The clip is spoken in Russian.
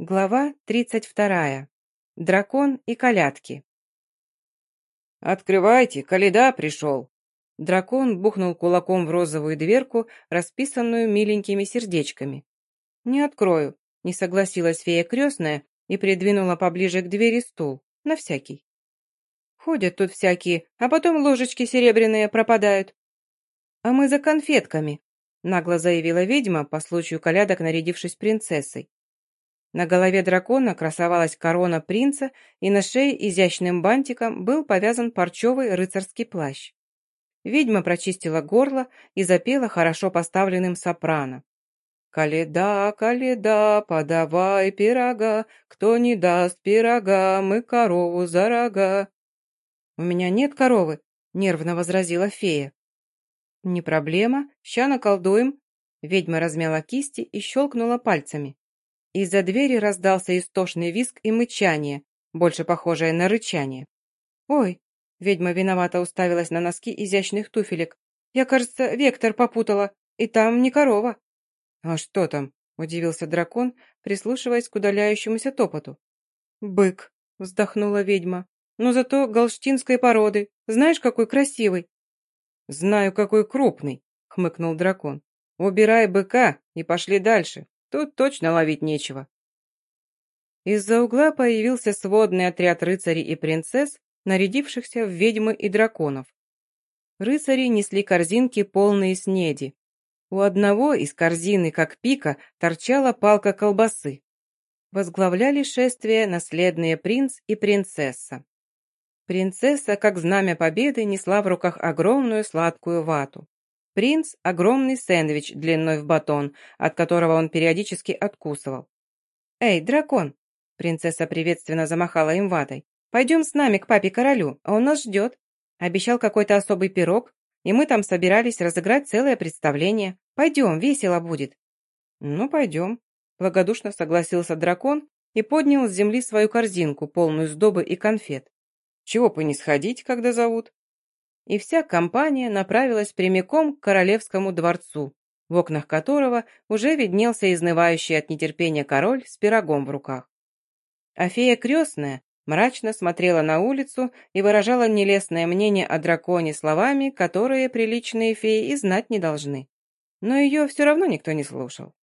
Глава 32. Дракон и колядки. «Открывайте, Каледа пришел!» Дракон бухнул кулаком в розовую дверку, расписанную миленькими сердечками. «Не открою», — не согласилась фея крестная и придвинула поближе к двери стул, на всякий. «Ходят тут всякие, а потом ложечки серебряные пропадают». «А мы за конфетками», — нагло заявила ведьма, по случаю колядок нарядившись принцессой. На голове дракона красовалась корона принца, и на шее изящным бантиком был повязан парчевый рыцарский плащ. Ведьма прочистила горло и запела хорошо поставленным сопрано. «Каледа, каледа, подавай пирога, кто не даст пирога, мы корову за рога». «У меня нет коровы», — нервно возразила фея. «Не проблема, ща наколдуем». Ведьма размяла кисти и щелкнула пальцами. Из-за двери раздался истошный визг и мычание, больше похожее на рычание. «Ой!» — ведьма виновато уставилась на носки изящных туфелек. «Я, кажется, вектор попутала, и там не корова». «А что там?» — удивился дракон, прислушиваясь к удаляющемуся топоту. «Бык!» — вздохнула ведьма. «Но зато галштинской породы. Знаешь, какой красивый?» «Знаю, какой крупный», — хмыкнул дракон. «Убирай быка и пошли дальше. Тут точно ловить нечего. Из-за угла появился сводный отряд рыцарей и принцесс, нарядившихся в ведьмы и драконов. Рыцари несли корзинки, полные снеди. У одного из корзины, как пика, торчала палка колбасы. Возглавляли шествие наследные принц и принцесса. Принцесса, как знамя победы, несла в руках огромную сладкую вату. Принц – огромный сэндвич длиной в батон, от которого он периодически откусывал. «Эй, дракон!» – принцесса приветственно замахала им ватой. «Пойдем с нами к папе-королю, а он нас ждет. Обещал какой-то особый пирог, и мы там собирались разыграть целое представление. Пойдем, весело будет». «Ну, пойдем», – благодушно согласился дракон и поднял с земли свою корзинку, полную сдобы и конфет. «Чего бы не сходить, когда зовут?» И вся компания направилась прямиком к королевскому дворцу, в окнах которого уже виднелся изнывающий от нетерпения король с пирогом в руках. А крестная мрачно смотрела на улицу и выражала нелестное мнение о драконе словами, которые приличные феи и знать не должны. Но ее все равно никто не слушал.